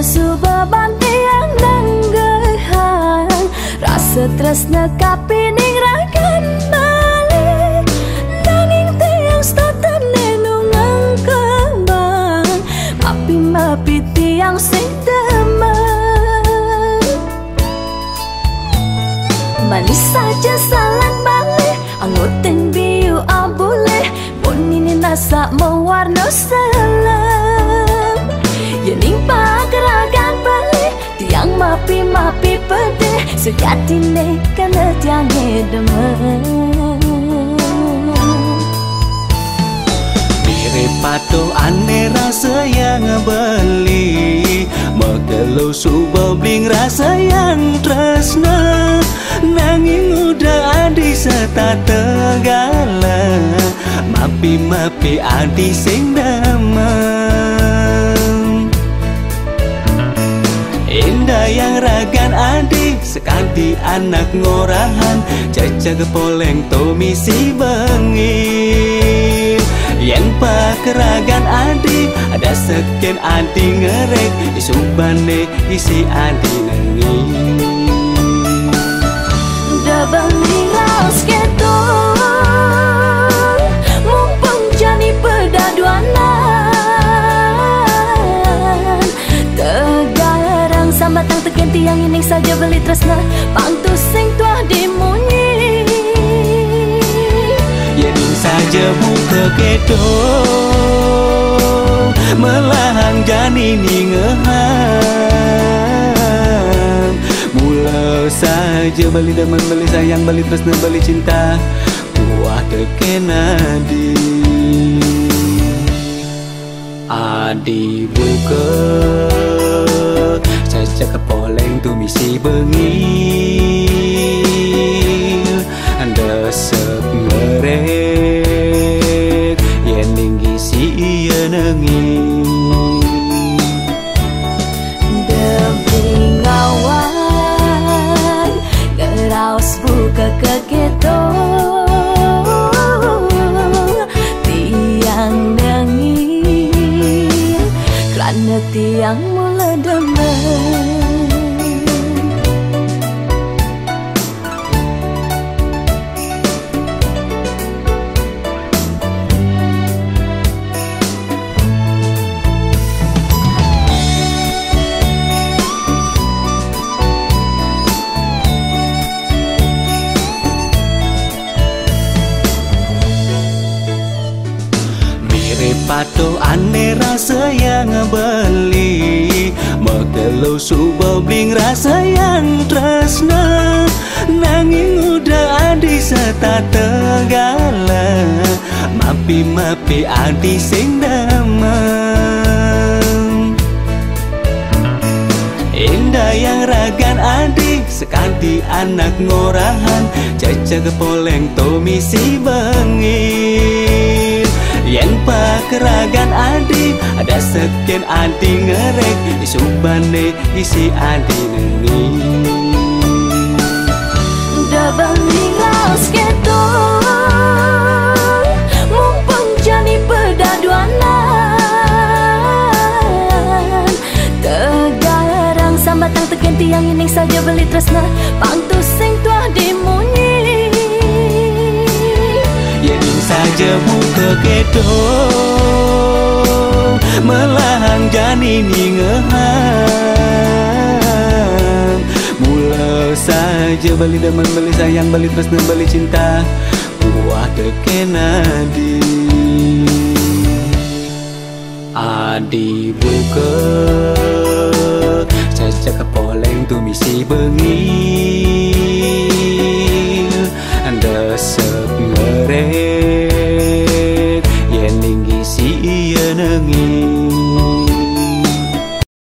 Subaban yang nanggehan Rasa tresna kapining ragan balik Nanging tiang statan nenungang kembang. Mapi mapi tiang sing demen. Manis saja salan balik Angutin biu abule. Pun ini nasa mewarna selam. Yening pageragan balik Tiang mapi mapi pede Sejati ne kena tiang demen. Mirip pato ane rasa yang beli. Megelo subobling rasa yang tresna. Nanging udah adi serta tegala. Mapi-mapi adi sing damang Yang ragan adi Sekanti anak ngorahan. Caca kepoleng tomisi bengil. Yang pakeragan adi Ada sekian adi ngerek. Isubane isi adi nengin Sambatang teken tiang ini saja beli tresna. Pantus sing tuah dimunyi. Yening saja buka kedo Melahang jani ningehan Mula saja beli demen beli sayang beli tresna beli cinta. Buah teken adi Adi buka Demi ngawan Geraus buka keketo. Tiang dengin Kerana tiang mula demen Pato ane rasa yang beli Megelo subobling rasa yang tresna. Nanging udah adi serta tegala Mapi-mapi adi sing Indah yang ragan adi Sekanti anak ngorahan. Caca kepoleng tomisi pakeragan adi Ada sekian adi ngerek. Isubane isi adi nengin Dabang raus keto Mumpung jani pedaduanan Tegarang sambatang teken tiang ini saja beli tresna. Pantus sing tuah dimunyi. Yening saja buka kedo Melahan gani mingehan Mula saja beli dan beli sayang beli pas beli cinta. Buah tekena di Adi buka. Caca kepoleng tumisi bengi Desep ngeret Yen tinggi si me.